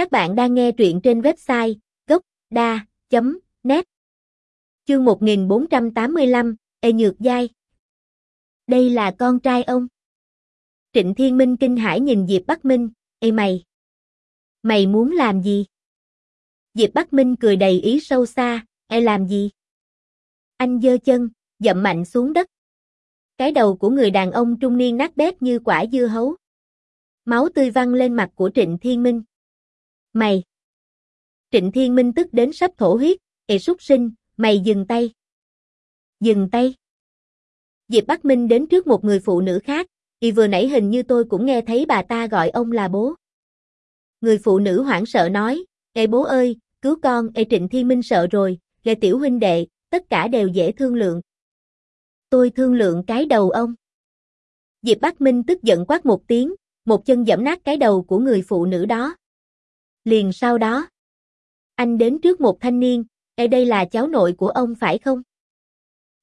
Các bạn đang nghe truyện trên website gocda.net Chương 1485, Ê Nhược Giai Đây là con trai ông. Trịnh Thiên Minh kinh hãi nhìn Diệp Bắc Minh, Ê mày! Mày muốn làm gì? Diệp Bắc Minh cười đầy ý sâu xa, Ê làm gì? Anh dơ chân, dậm mạnh xuống đất. Cái đầu của người đàn ông trung niên nát bét như quả dưa hấu. Máu tươi văng lên mặt của Trịnh Thiên Minh. Mày! Trịnh Thiên Minh tức đến sắp thổ huyết, ê súc sinh, mày dừng tay. Dừng tay. Diệp Bắc Minh đến trước một người phụ nữ khác, y vừa nãy hình như tôi cũng nghe thấy bà ta gọi ông là bố. Người phụ nữ hoảng sợ nói, Ê bố ơi, cứu con, Ê Trịnh Thiên Minh sợ rồi, Lê tiểu huynh đệ, tất cả đều dễ thương lượng. Tôi thương lượng cái đầu ông. Diệp Bắc Minh tức giận quát một tiếng, một chân giẫm nát cái đầu của người phụ nữ đó. Liền sau đó, anh đến trước một thanh niên, Ê đây là cháu nội của ông phải không?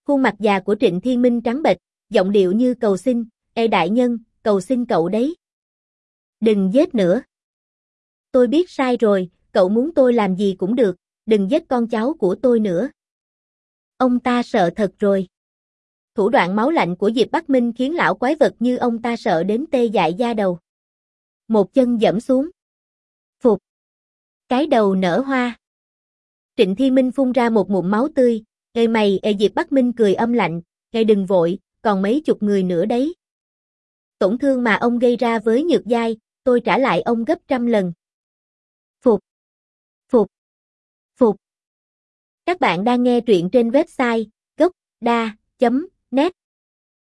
Khuôn mặt già của Trịnh Thiên Minh trắng bệch, giọng điệu như cầu xin, Ê đại nhân, cầu xin cậu đấy. Đừng giết nữa. Tôi biết sai rồi, cậu muốn tôi làm gì cũng được, đừng giết con cháu của tôi nữa. Ông ta sợ thật rồi. Thủ đoạn máu lạnh của Diệp Bắc Minh khiến lão quái vật như ông ta sợ đến tê dại da đầu. Một chân dẫm xuống. Phục. Cái đầu nở hoa. Trịnh Thiên Minh phun ra một ngụm máu tươi, Ê mày, ê Diệp Bắc Minh cười âm lạnh, Ê đừng vội, còn mấy chục người nữa đấy. Tổn thương mà ông gây ra với nhược giai, tôi trả lại ông gấp trăm lần. Phục. Phục. Phục. Các bạn đang nghe truyện trên website gocda.net